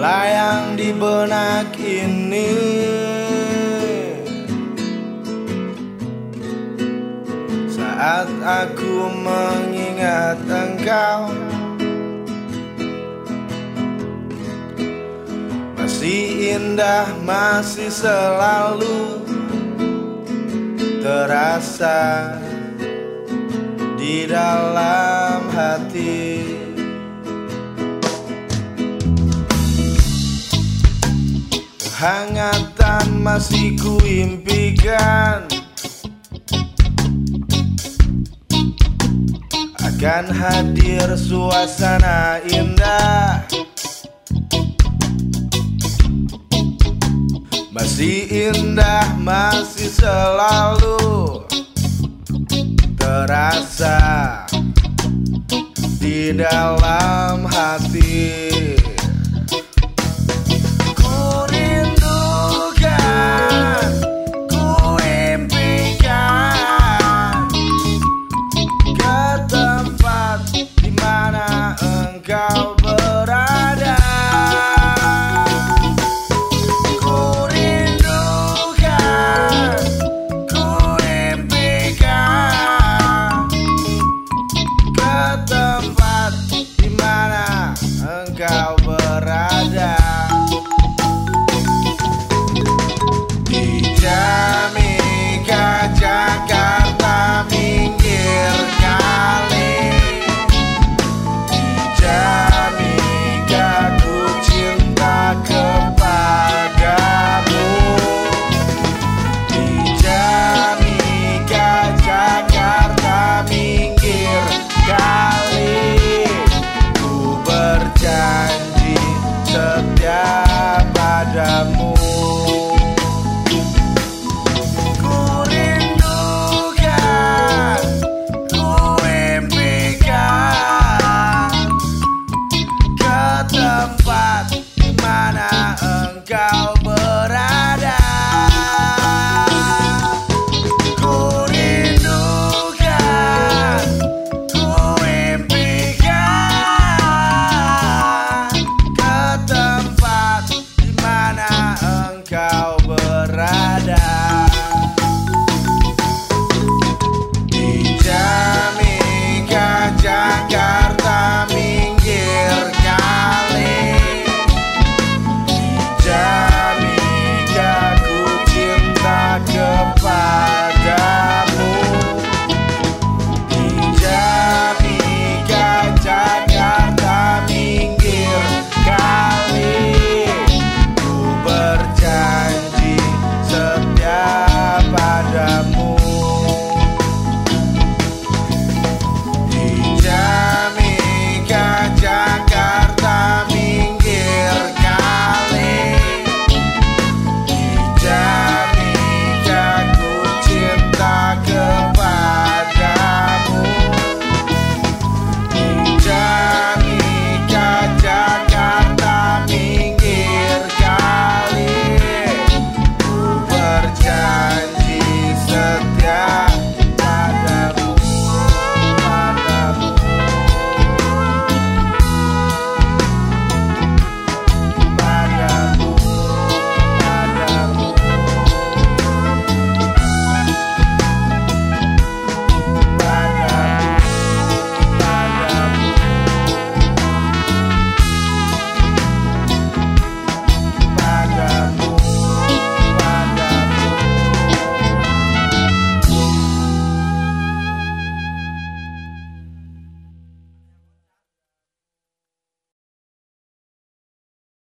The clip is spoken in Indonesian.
melayang di benak ini. Saat aku mengingat engkau Masih indah, masih selalu terasa di dalam hati Kehangatan masih kuimpikan Akan hadir suasana indah Masih indah, masih selalu terasa di dalam hati.